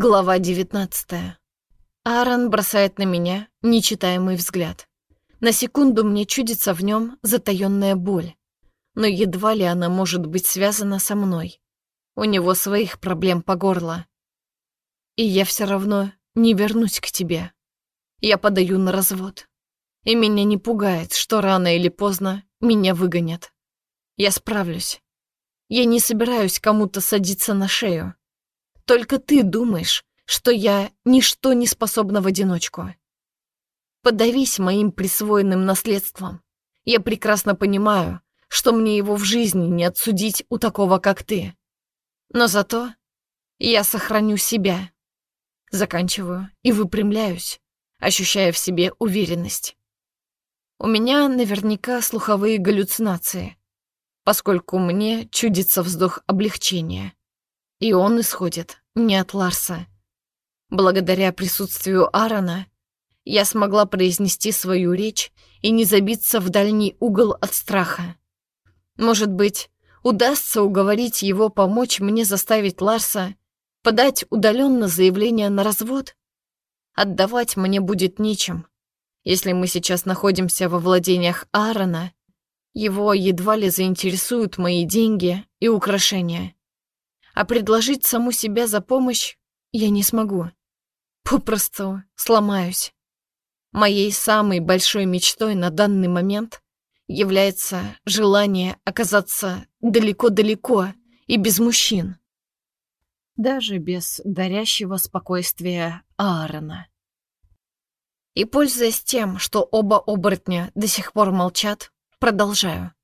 Глава 19. Аарон бросает на меня нечитаемый взгляд. На секунду мне чудится в нем затаённая боль. Но едва ли она может быть связана со мной. У него своих проблем по горло. И я все равно не вернусь к тебе. Я подаю на развод. И меня не пугает, что рано или поздно меня выгонят. Я справлюсь. Я не собираюсь кому-то садиться на шею. Только ты думаешь, что я ничто не способна в одиночку. Подавись моим присвоенным наследством. Я прекрасно понимаю, что мне его в жизни не отсудить у такого, как ты. Но зато я сохраню себя. Заканчиваю и выпрямляюсь, ощущая в себе уверенность. У меня наверняка слуховые галлюцинации, поскольку мне чудится вздох облегчения. И он исходит не от Ларса. Благодаря присутствию Аарона я смогла произнести свою речь и не забиться в дальний угол от страха. Может быть, удастся уговорить его помочь мне заставить Ларса подать удаленно заявление на развод? Отдавать мне будет нечем. Если мы сейчас находимся во владениях Аарона, его едва ли заинтересуют мои деньги и украшения а предложить саму себя за помощь я не смогу. Попросту сломаюсь. Моей самой большой мечтой на данный момент является желание оказаться далеко-далеко и без мужчин. Даже без дарящего спокойствия Аарона. И, пользуясь тем, что оба оборотня до сих пор молчат, продолжаю.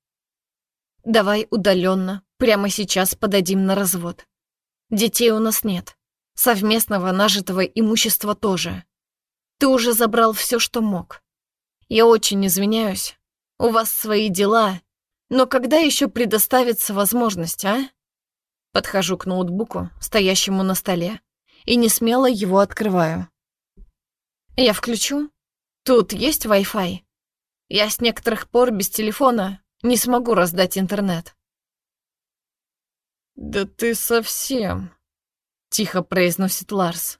Давай удаленно, прямо сейчас подадим на развод. Детей у нас нет. Совместного нажитого имущества тоже. Ты уже забрал все, что мог. Я очень извиняюсь. У вас свои дела. Но когда еще предоставится возможность, а? Подхожу к ноутбуку, стоящему на столе, и не смело его открываю. Я включу. Тут есть Wi-Fi. Я с некоторых пор без телефона не смогу раздать интернет. «Да ты совсем...» — тихо произносит Ларс.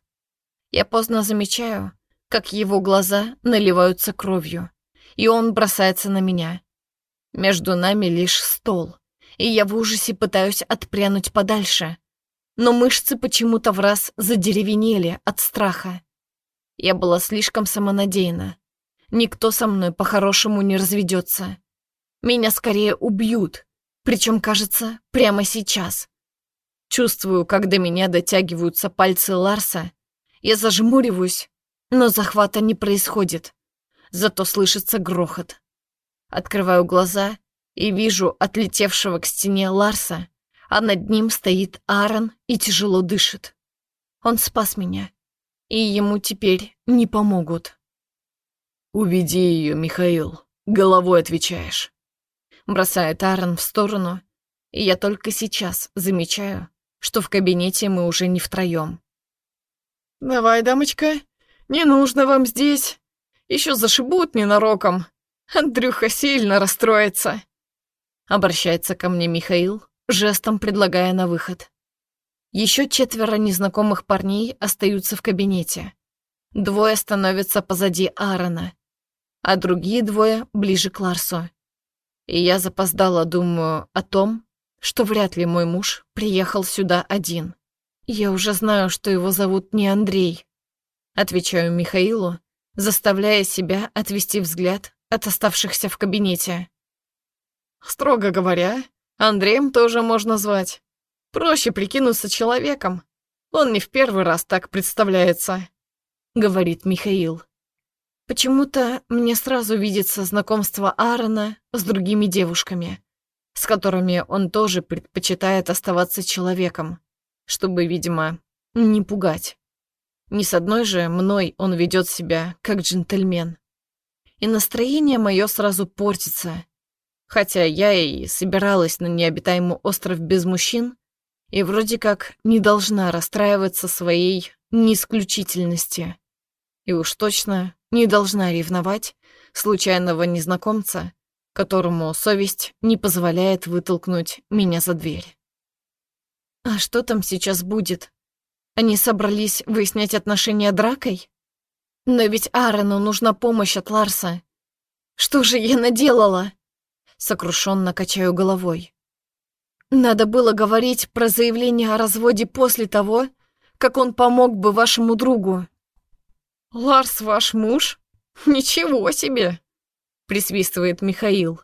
Я поздно замечаю, как его глаза наливаются кровью, и он бросается на меня. Между нами лишь стол, и я в ужасе пытаюсь отпрянуть подальше, но мышцы почему-то в раз задеревенели от страха. Я была слишком самонадеяна. Никто со мной по-хорошему не разведется. Меня скорее убьют, причем, кажется, прямо сейчас. Чувствую, как до меня дотягиваются пальцы Ларса. Я зажмуриваюсь, но захвата не происходит. Зато слышится грохот. Открываю глаза и вижу отлетевшего к стене Ларса, а над ним стоит Аарон и тяжело дышит. Он спас меня, и ему теперь не помогут. «Уведи ее, Михаил, головой отвечаешь» бросает Аарон в сторону, и я только сейчас замечаю, что в кабинете мы уже не втроем. «Давай, дамочка, не нужно вам здесь. Еще зашибут ненароком. Андрюха сильно расстроится». Обращается ко мне Михаил, жестом предлагая на выход. Еще четверо незнакомых парней остаются в кабинете. Двое становятся позади Аарона, а другие двое ближе к Ларсу. И я запоздала думаю о том, что вряд ли мой муж приехал сюда один. Я уже знаю, что его зовут не Андрей. Отвечаю Михаилу, заставляя себя отвести взгляд от оставшихся в кабинете. Строго говоря, Андреем тоже можно звать. Проще прикинуться человеком. Он не в первый раз так представляется, говорит Михаил. Почему-то мне сразу видится знакомство Аарона с другими девушками, с которыми он тоже предпочитает оставаться человеком, чтобы, видимо, не пугать. Ни с одной же мной он ведет себя как джентльмен. И настроение мое сразу портится. Хотя я и собиралась на необитаемый остров без мужчин, и вроде как не должна расстраиваться своей неисключительности. И уж точно не должна ревновать случайного незнакомца, которому совесть не позволяет вытолкнуть меня за дверь. А что там сейчас будет? Они собрались выяснять отношения дракой? Но ведь Аарону нужна помощь от Ларса. Что же я наделала? Сокрушенно качаю головой. Надо было говорить про заявление о разводе после того, как он помог бы вашему другу. Ларс ваш муж? Ничего себе! Присвистывает Михаил.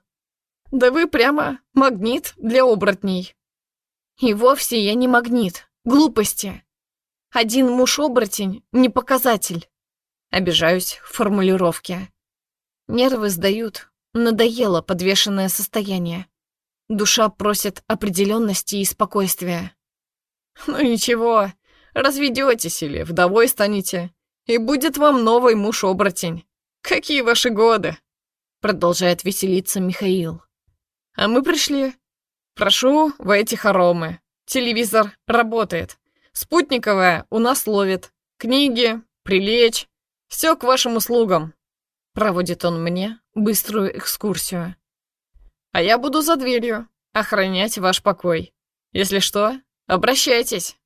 Да вы прямо магнит для оборотней. И вовсе я не магнит. Глупости. Один муж-оборотень — не показатель. Обижаюсь в формулировке. Нервы сдают. Надоело подвешенное состояние. Душа просит определенности и спокойствия. Ну ничего, разведетесь или вдовой станете, и будет вам новый муж-оборотень. Какие ваши годы? Продолжает веселиться Михаил. А мы пришли. Прошу в эти хоромы. Телевизор работает. Спутниковая у нас ловит. Книги, прилечь. Все к вашим услугам. Проводит он мне быструю экскурсию. А я буду за дверью, охранять ваш покой. Если что, обращайтесь.